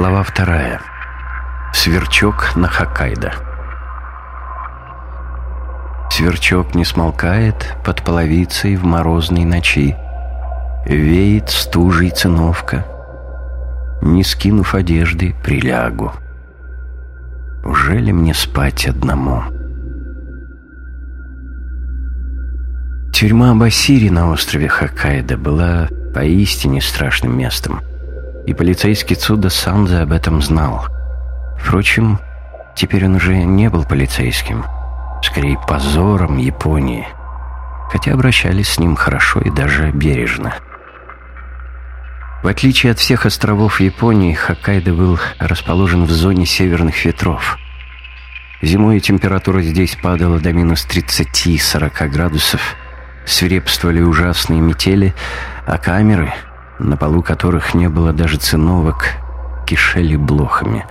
Глава вторая. Сверчок на Хоккайдо. Сверчок не смолкает под половицей в морозной ночи. Веет стужей циновка. Не скинув одежды, прилягу. Уже ли мне спать одному? Тюрьма Басири на острове Хоккайдо была поистине страшным местом. И полицейский Цуда Санза об этом знал. Впрочем, теперь он уже не был полицейским. Скорее, позором Японии. Хотя обращались с ним хорошо и даже бережно. В отличие от всех островов Японии, Хоккайдо был расположен в зоне северных ветров. Зимой температура здесь падала до минус 30-40 градусов, свирепствовали ужасные метели, а камеры, на полу которых не было даже циновок, кишели блохами.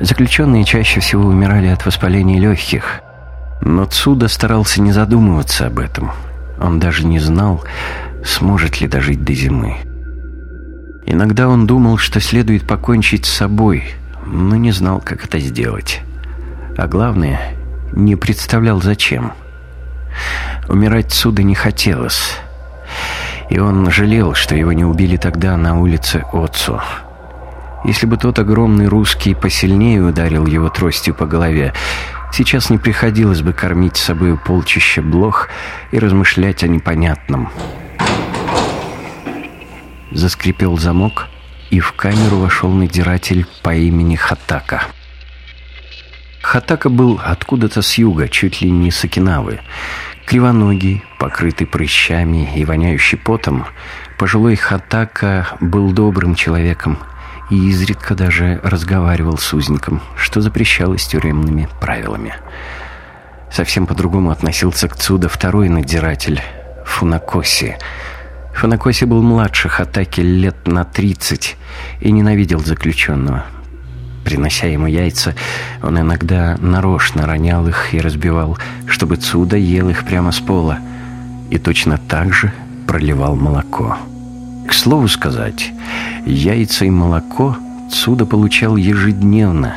Заключенные чаще всего умирали от воспаления легких, но Цуда старался не задумываться об этом. Он даже не знал, сможет ли дожить до зимы. Иногда он думал, что следует покончить с собой, но не знал, как это сделать. А главное, не представлял зачем. Умирать Цуда не хотелось. И он жалел, что его не убили тогда на улице Отцу. Если бы тот огромный русский посильнее ударил его тростью по голове, сейчас не приходилось бы кормить собой полчища блох и размышлять о непонятном. Заскрипел замок, и в камеру вошел надзиратель по имени Хатака. Хатака был откуда-то с юга, чуть ли не с Окинавы. Кривоногий, покрытый прыщами и воняющий потом, пожилой Хатака был добрым человеком и изредка даже разговаривал с узником, что запрещалось тюремными правилами. Совсем по-другому относился к Цуда второй надзиратель, Фунакоси. Фунакоси был младше Хатаки лет на тридцать и ненавидел заключенного – Принося ему яйца, он иногда нарочно ронял их и разбивал, чтобы Цуда ел их прямо с пола. И точно так же проливал молоко. К слову сказать, яйца и молоко Цуда получал ежедневно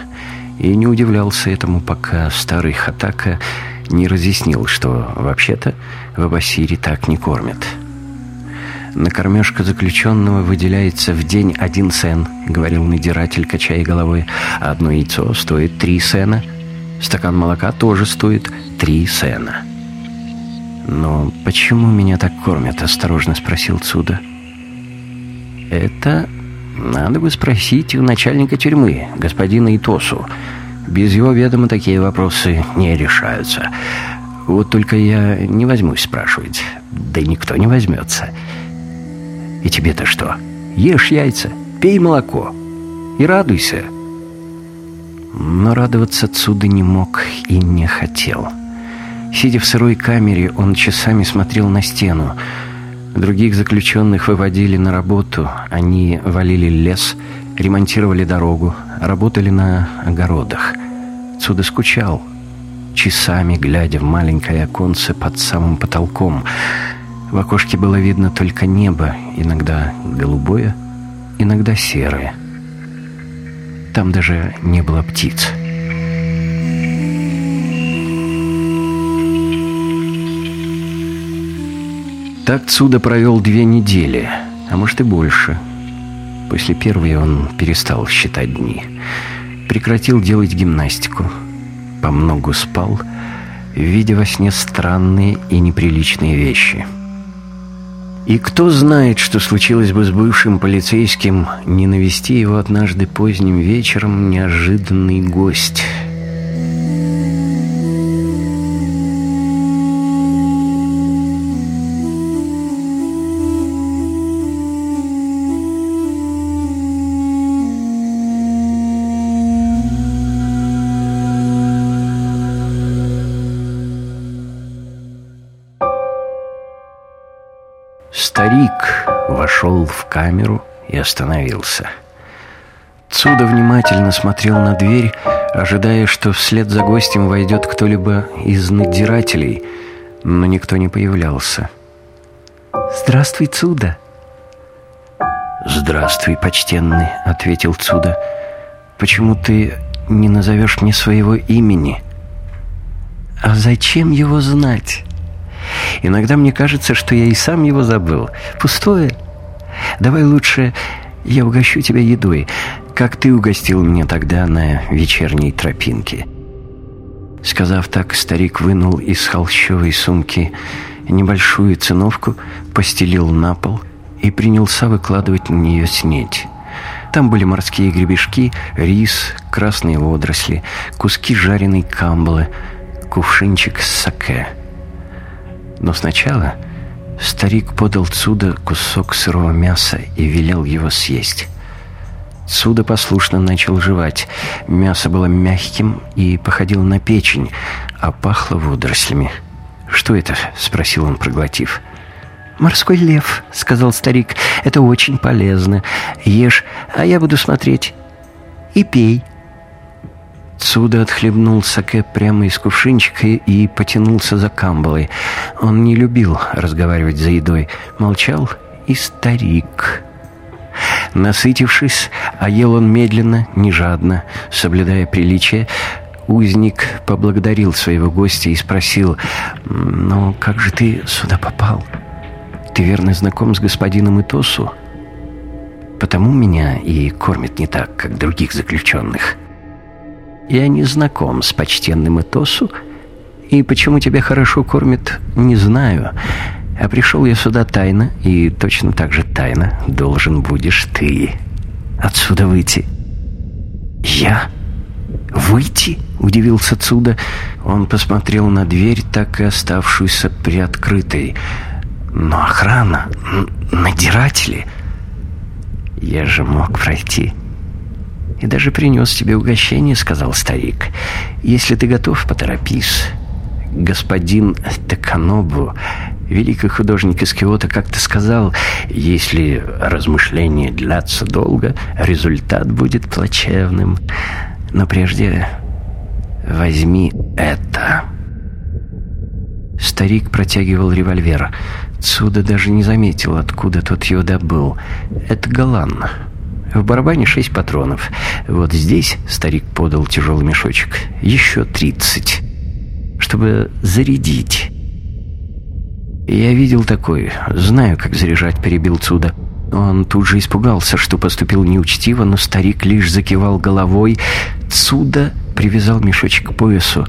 и не удивлялся этому, пока старый Хатака не разъяснил, что вообще-то в Абасире так не кормят. На кормежка заключенного выделяется в день один сен», — говорил надиратель, качая головой. «Одно яйцо стоит три сена. Стакан молока тоже стоит три сена». «Но почему меня так кормят?» — осторожно спросил Цуда. «Это надо бы спросить у начальника тюрьмы, господина Итосу. Без его ведома такие вопросы не решаются. Вот только я не возьмусь спрашивать. Да никто не возьмется». И тебе-то что? Ешь яйца, пей молоко и радуйся. Но радоваться отсюда не мог и не хотел. Сидя в сырой камере, он часами смотрел на стену. Других заключенных выводили на работу. Они валили лес, ремонтировали дорогу, работали на огородах. Цуда скучал, часами глядя в маленькое оконце под самым потолком — в окошке было видно только небо, иногда голубое, иногда серое. Там даже не было птиц. Так Цуда провел две недели, а может и больше. После первой он перестал считать дни. Прекратил делать гимнастику. По многу спал, видя во сне странные и неприличные вещи – и кто знает, что случилось бы с бывшим полицейским, не навести его однажды поздним вечером неожиданный гость – вошел в камеру и остановился. Цуда внимательно смотрел на дверь, ожидая, что вслед за гостем войдет кто-либо из надзирателей, но никто не появлялся. «Здравствуй, Цуда!» «Здравствуй, почтенный», — ответил Цуда. почему ты не назовешь мне своего имени?» «А зачем его знать?» «Иногда мне кажется, что я и сам его забыл. Пустое. Давай лучше я угощу тебя едой, как ты угостил меня тогда на вечерней тропинке». Сказав так, старик вынул из холщовой сумки небольшую циновку, постелил на пол и принялся выкладывать на нее снеть. Там были морские гребешки, рис, красные водоросли, куски жареной камбалы, кувшинчик саке. Но сначала старик подал Цуда кусок сырого мяса и велел его съесть. Цуда послушно начал жевать. Мясо было мягким и походило на печень, а пахло водорослями. «Что это?» — спросил он, проглотив. «Морской лев», — сказал старик. «Это очень полезно. Ешь, а я буду смотреть. И пей». Цуда отхлебнул саке прямо из кувшинчика и потянулся за камбалой. Он не любил разговаривать за едой. Молчал и старик. Насытившись, а ел он медленно, не жадно, соблюдая приличие, узник поблагодарил своего гостя и спросил, «Ну, как же ты сюда попал?» Ты верно знаком с господином Итосу? Потому меня и кормят не так, как других заключенных. Я не знаком с почтенным Итосу, и почему тебя хорошо кормят, не знаю. А пришел я сюда тайно, и точно так же тайно должен будешь ты отсюда выйти. Я? Выйти? Удивился Цуда. Он посмотрел на дверь, так и оставшуюся приоткрытой. Но охрана, надиратели... Я же мог пройти. И даже принес тебе угощение, сказал старик. Если ты готов, поторопись. Господин Таканобу, великий художник из Киота, как-то сказал, если размышления длятся долго, результат будет плачевным. Но прежде возьми это. Старик протягивал револьвер. Цуда даже не заметил, откуда тот его добыл. Это Галан. В барабане шесть патронов. Вот здесь старик подал тяжелый мешочек. Еще тридцать. Чтобы зарядить. Я видел такой. Знаю, как заряжать, перебил Цуда. Он тут же испугался, что поступил неучтиво, но старик лишь закивал головой. Цуда привязал мешочек к поясу.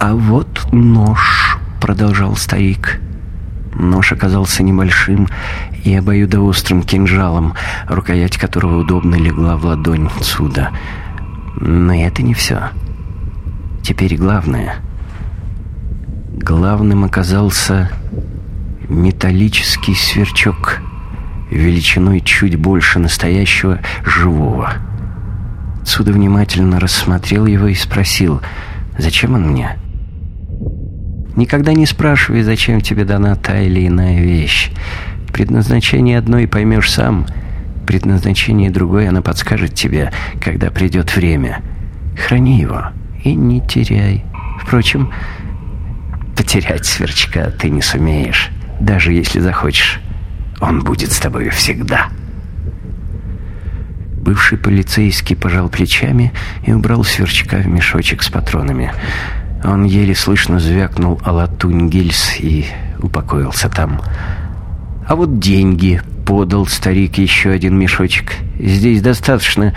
«А вот нож», — продолжал старик. Нож оказался небольшим и обоюдоострым кинжалом, рукоять которого удобно легла в ладонь Цуда. Но это не все. Теперь главное. Главным оказался металлический сверчок величиной чуть больше настоящего живого. Цуда внимательно рассмотрел его и спросил, «Зачем он мне?» Никогда не спрашивай, зачем тебе дана та или иная вещь. Предназначение одной поймешь сам, предназначение другой она подскажет тебе, когда придет время. Храни его и не теряй. Впрочем, потерять сверчка ты не сумеешь, даже если захочешь. Он будет с тобой всегда. Бывший полицейский пожал плечами и убрал сверчка в мешочек с патронами. Он еле слышно звякнул о латунь гильз и упокоился там. «А вот деньги», — подал старик еще один мешочек. «Здесь достаточно,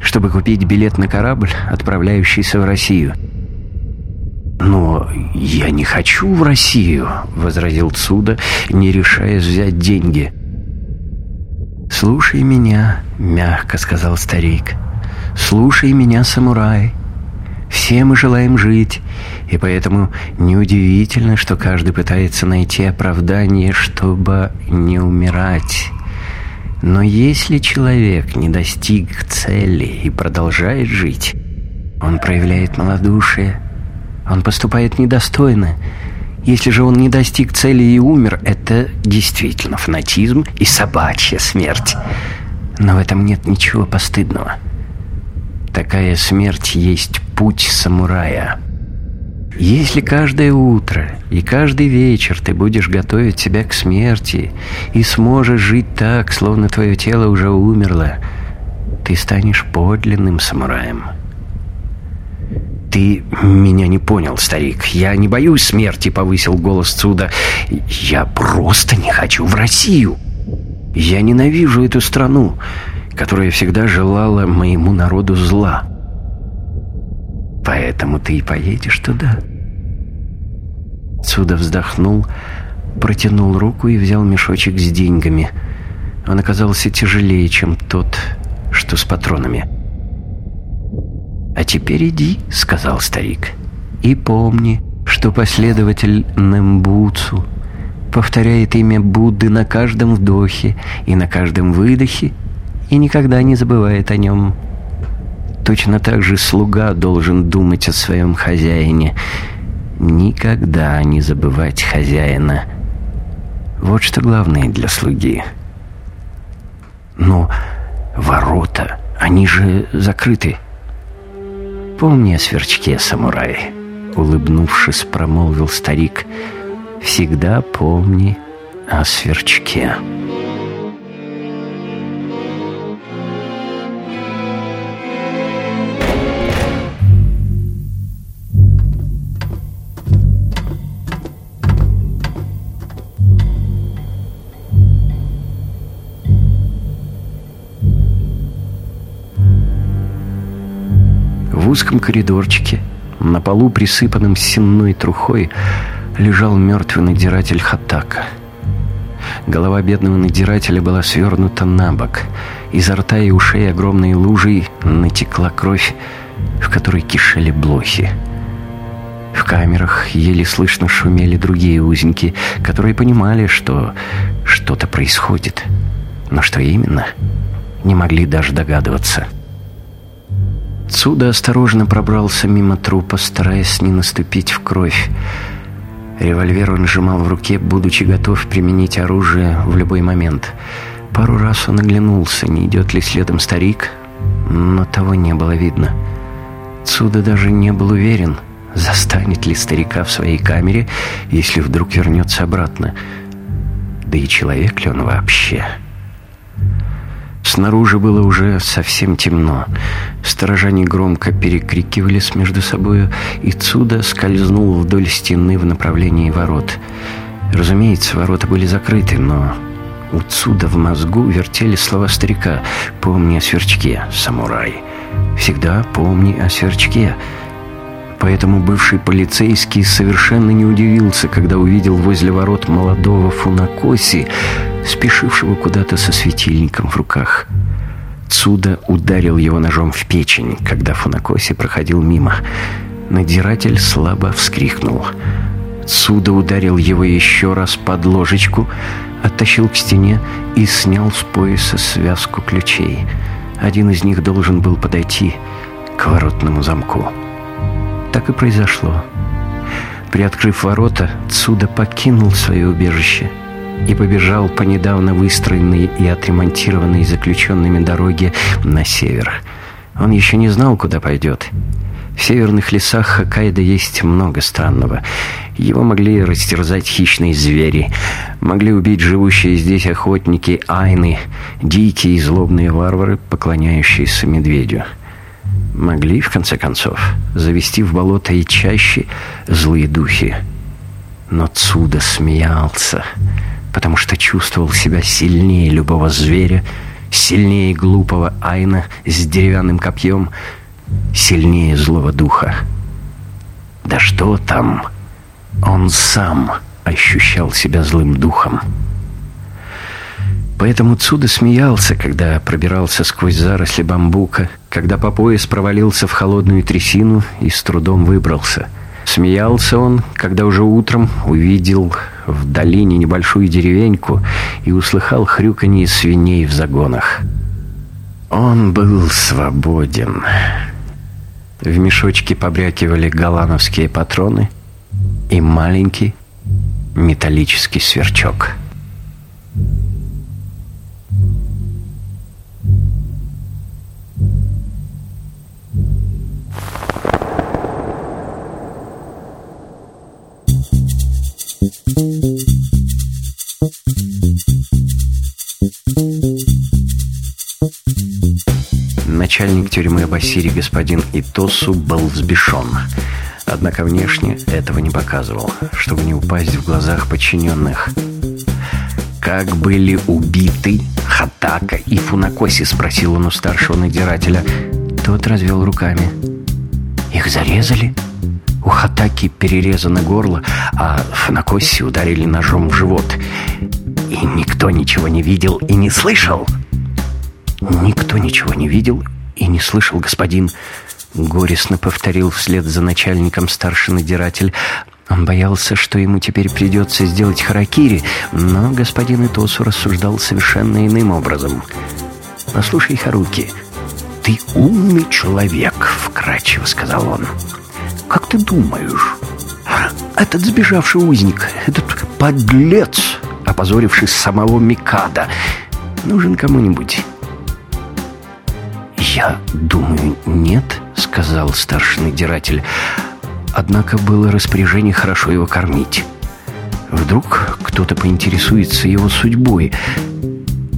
чтобы купить билет на корабль, отправляющийся в Россию». «Но я не хочу в Россию», — возразил Цуда, не решая взять деньги. «Слушай меня», — мягко сказал старик. «Слушай меня, самурай. Все мы желаем жить, и поэтому неудивительно, что каждый пытается найти оправдание, чтобы не умирать. Но если человек не достиг цели и продолжает жить, он проявляет малодушие, он поступает недостойно. Если же он не достиг цели и умер, это действительно фанатизм и собачья смерть. Но в этом нет ничего постыдного. Такая смерть есть путь самурая. Если каждое утро и каждый вечер ты будешь готовить себя к смерти и сможешь жить так, словно твое тело уже умерло, ты станешь подлинным самураем. «Ты меня не понял, старик. Я не боюсь смерти», — повысил голос Цуда. «Я просто не хочу в Россию. Я ненавижу эту страну, которая всегда желала моему народу зла. Поэтому ты и поедешь туда». Цуда вздохнул, протянул руку и взял мешочек с деньгами. Он оказался тяжелее, чем тот, что с патронами. «А теперь иди», — сказал старик, — «и помни, что последователь Нембуцу повторяет имя Будды на каждом вдохе и на каждом выдохе и никогда не забывает о нем. Точно так же слуга должен думать о своем хозяине, никогда не забывать хозяина. Вот что главное для слуги. Но ворота, они же закрыты. «Помни о сверчке, самурай», — улыбнувшись, промолвил старик. «Всегда помни о сверчке». Узком коридорчике, на полу, присыпанном сенной трухой, лежал мертвый надзиратель Хатака. Голова бедного надзирателя была свернута на бок. Изо рта и ушей огромной лужей натекла кровь, в которой кишели блохи. В камерах еле слышно шумели другие узники, которые понимали, что что-то происходит. Но что именно, не могли даже догадываться. Цуда осторожно пробрался мимо трупа, стараясь не наступить в кровь. Револьвер он сжимал в руке, будучи готов применить оружие в любой момент. Пару раз он оглянулся, не идет ли следом старик, но того не было видно. Цуда даже не был уверен, застанет ли старика в своей камере, если вдруг вернется обратно. Да и человек ли он вообще? Снаружи было уже совсем темно. Сторожане громко перекрикивались между собою, и Цуда скользнул вдоль стены в направлении ворот. Разумеется, ворота были закрыты, но у Цуда в мозгу вертели слова старика «Помни о сверчке, самурай». «Всегда помни о сверчке». Поэтому бывший полицейский совершенно не удивился, когда увидел возле ворот молодого Фунакоси, спешившего куда-то со светильником в руках. Цуда ударил его ножом в печень, когда Фунакоси проходил мимо. Надзиратель слабо вскрикнул. Цуда ударил его еще раз под ложечку, оттащил к стене и снял с пояса связку ключей. Один из них должен был подойти к воротному замку. Так и произошло. Приоткрыв ворота, Цуда покинул свое убежище — и побежал по недавно выстроенной и отремонтированной заключенными дороге на север. Он еще не знал, куда пойдет. В северных лесах Хоккайдо есть много странного. Его могли растерзать хищные звери, могли убить живущие здесь охотники айны, дикие и злобные варвары, поклоняющиеся медведю. Могли, в конце концов, завести в болото и чаще злые духи. Но Цуда смеялся потому что чувствовал себя сильнее любого зверя, сильнее глупого Айна с деревянным копьем, сильнее злого духа. Да что там? Он сам ощущал себя злым духом. Поэтому Цуда смеялся, когда пробирался сквозь заросли бамбука, когда по пояс провалился в холодную трясину и с трудом выбрался. Смеялся он, когда уже утром увидел в долине небольшую деревеньку и услыхал хрюканье свиней в загонах. Он был свободен. В мешочке побрякивали галановские патроны и маленький металлический сверчок. Начальник тюрьмы Абасири господин Итосу был взбешен. Однако внешне этого не показывал, чтобы не упасть в глазах подчиненных. «Как были убиты Хатака и Фунакоси?» — спросил он у старшего надзирателя. Тот развел руками. «Их зарезали?» У Хатаки перерезано горло, а Фунакоси ударили ножом в живот. И никто ничего не видел и не слышал. Никто ничего не видел и не слышал, господин. Горестно повторил вслед за начальником старший надиратель. Он боялся, что ему теперь придется сделать харакири, но господин Итосу рассуждал совершенно иным образом. «Послушай, Харуки, ты умный человек», — вкратчиво сказал он. «Как ты думаешь, этот сбежавший узник, этот подлец, опозоривший самого Микада, нужен кому-нибудь?» «Я думаю, нет», — сказал старший надиратель. Однако было распоряжение хорошо его кормить. Вдруг кто-то поинтересуется его судьбой.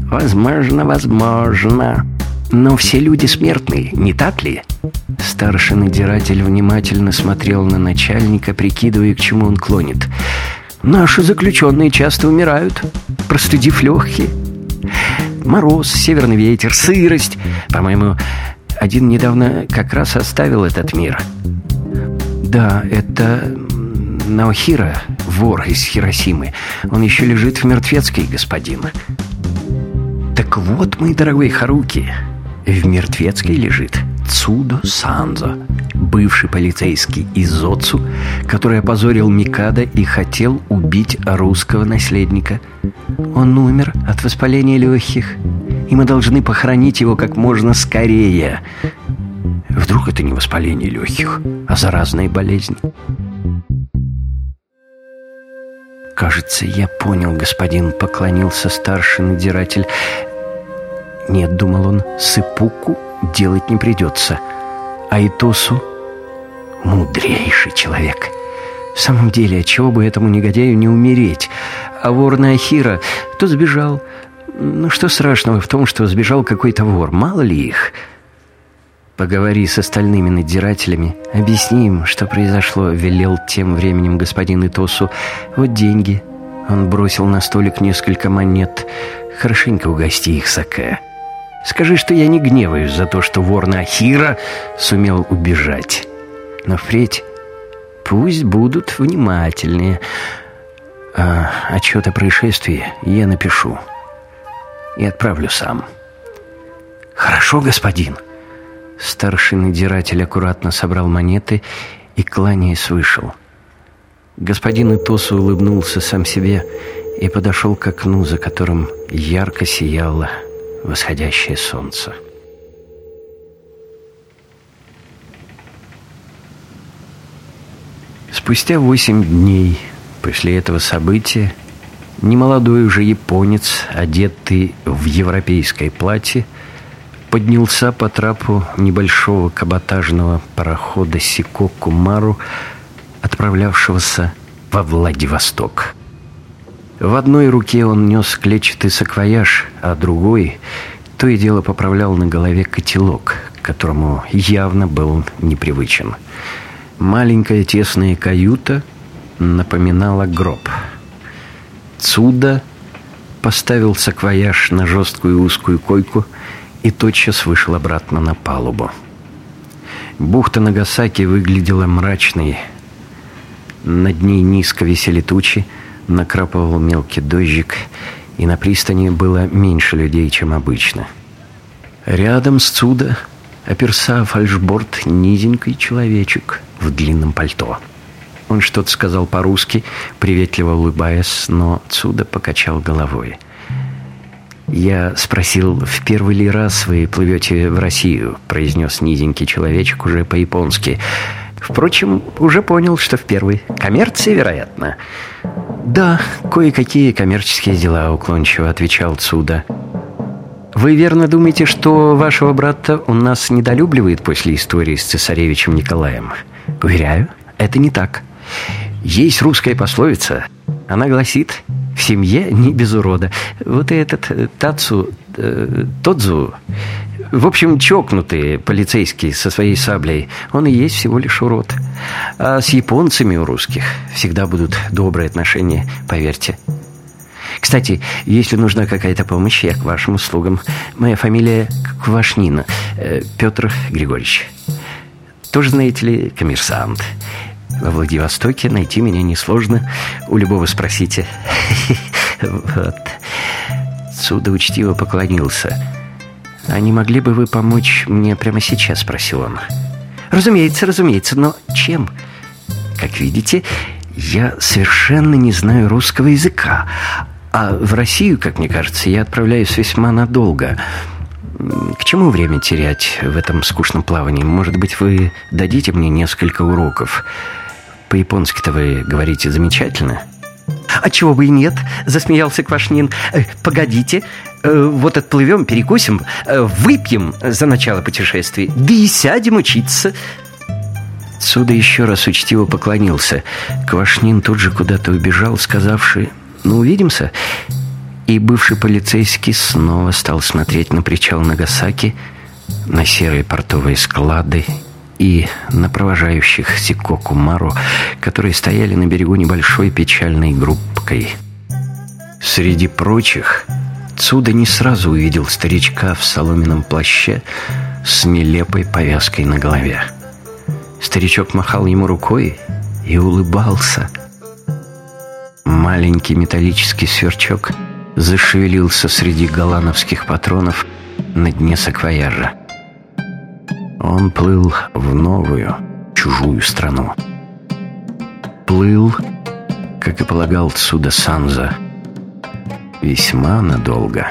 «Возможно, возможно. Но все люди смертные, не так ли?» Старший надиратель внимательно смотрел на начальника, прикидывая, к чему он клонит. «Наши заключенные часто умирают, простудив легкие. Мороз, северный ветер, сырость. По-моему, один недавно как раз оставил этот мир. Да, это Наохира, вор из Хиросимы. Он еще лежит в мертвецкой, господин. Так вот, мой дорогой Харуки, в мертвецкой лежит Цудо Санзо, бывший полицейский из Оцу, который опозорил Микада и хотел убить русского наследника. Он умер от воспаления легких, и мы должны похоронить его как можно скорее. Вдруг это не воспаление легких, а заразная болезнь? «Кажется, я понял, господин», — поклонился старший надзиратель. «Нет», — думал он, — «сыпуку делать не придется. А Итосу — мудрейший человек». В самом деле, отчего бы этому негодяю не умереть? А вор Ахира то сбежал. Ну, что страшного в том, что сбежал какой-то вор? Мало ли их. «Поговори с остальными надзирателями, объясни им, что произошло», — велел тем временем господин Итосу. «Вот деньги». Он бросил на столик несколько монет. «Хорошенько угости их, Саке. Скажи, что я не гневаюсь за то, что вор Нахира сумел убежать. Но впредь пусть будут внимательнее. А отчет о происшествии я напишу и отправлю сам». «Хорошо, господин». Старший надзиратель аккуратно собрал монеты и, кланяясь, вышел. Господин Итосу улыбнулся сам себе и подошел к окну, за которым ярко сияло восходящее солнце. Спустя восемь дней после этого события немолодой уже японец, одетый в европейское платье, поднялся по трапу небольшого каботажного парохода Сикоку Мару, отправлявшегося во Владивосток. В одной руке он нес клетчатый саквояж, а другой то и дело поправлял на голове котелок, которому явно был непривычен. Маленькая тесная каюта напоминала гроб. Цуда поставил саквояж на жесткую узкую койку – и тотчас вышел обратно на палубу. Бухта Нагасаки выглядела мрачной. Над ней низко висели тучи, накрапывал мелкий дождик, и на пристани было меньше людей, чем обычно. Рядом с Цуда оперся фальшборд низенький человечек в длинном пальто. Он что-то сказал по-русски, приветливо улыбаясь, но Цуда покачал головой – «Я спросил, в первый ли раз вы плывете в Россию?» произнес низенький человечек уже по-японски. Впрочем, уже понял, что в первый. Коммерция, вероятно. «Да, кое-какие коммерческие дела», — уклончиво отвечал Цуда. «Вы верно думаете, что вашего брата у нас недолюбливает после истории с цесаревичем Николаем?» «Уверяю, это не так. Есть русская пословица. Она гласит в семье не без урода. Вот и этот э, Тацу, э, Тодзу, В общем, чокнутый полицейский со своей саблей, он и есть всего лишь урод. А с японцами у русских всегда будут добрые отношения, поверьте. Кстати, если нужна какая-то помощь, я к вашим услугам. Моя фамилия Квашнина, э, Петр Григорьевич. Тоже, знаете ли, коммерсант. Во Владивостоке найти меня несложно. У любого спросите. Вот. Суда учтиво поклонился. «А не могли бы вы помочь мне прямо сейчас?» – спросил он. «Разумеется, разумеется, но чем?» «Как видите, я совершенно не знаю русского языка, а в Россию, как мне кажется, я отправляюсь весьма надолго. К чему время терять в этом скучном плавании? Может быть, вы дадите мне несколько уроков? По-японски-то вы говорите замечательно». «А чего бы и нет?» – засмеялся Квашнин. «Э, «Погодите, э, вот отплывем, перекусим, э, выпьем за начало путешествия, да и сядем учиться». Суда еще раз учтиво поклонился. Квашнин тут же куда-то убежал, сказавший «Ну, увидимся». И бывший полицейский снова стал смотреть на причал Нагасаки, на серые портовые склады и на провожающих Сикоку Мару, которые стояли на берегу небольшой печальной группкой. Среди прочих Цуда не сразу увидел старичка в соломенном плаще с нелепой повязкой на голове. Старичок махал ему рукой и улыбался. Маленький металлический сверчок зашевелился среди голландских патронов на дне саквояжа. Он плыл в новую, чужую страну. Плыл, как и полагал Цуда Санза, весьма надолго.